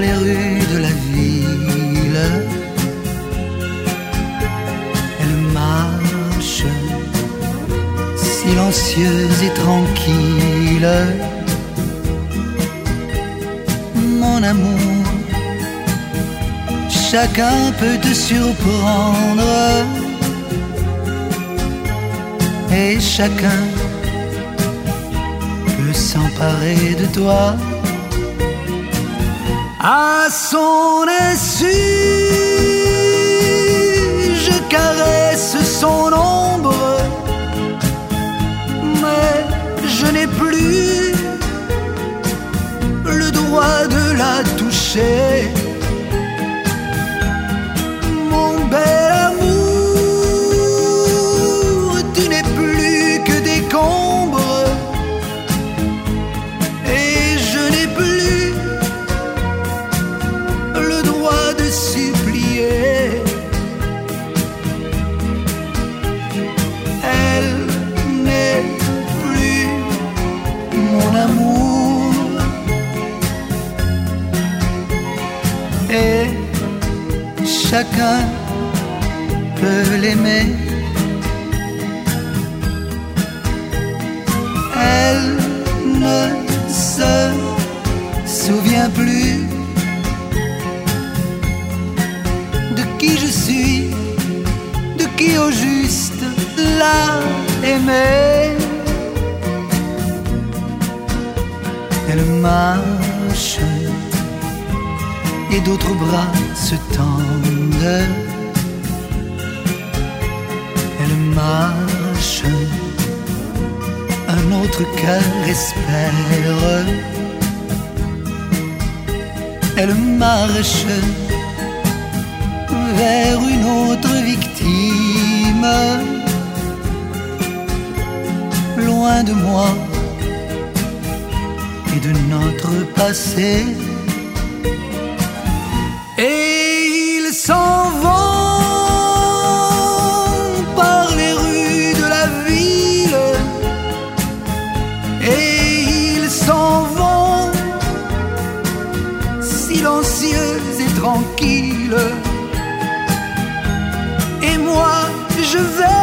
les rues de la ville. Elle marche silencieuse et tranquille. Mon amour, chacun peut te surprendre. Et chacun s'emparer de toi. À son insu, supplier. Elle n'est plus mon amour. Et chacun peut l'aimer. Elle ne se souvient plus juste l'a aimé. Elle marche et d'autres bras se tendent. Elle marche, un autre cœur espère. Elle marche vers une autre Loin de moi et de notre passé. Et ils s'en vont par les rues de la ville. Et ils s'en vont silencieux et tranquilles. je sais.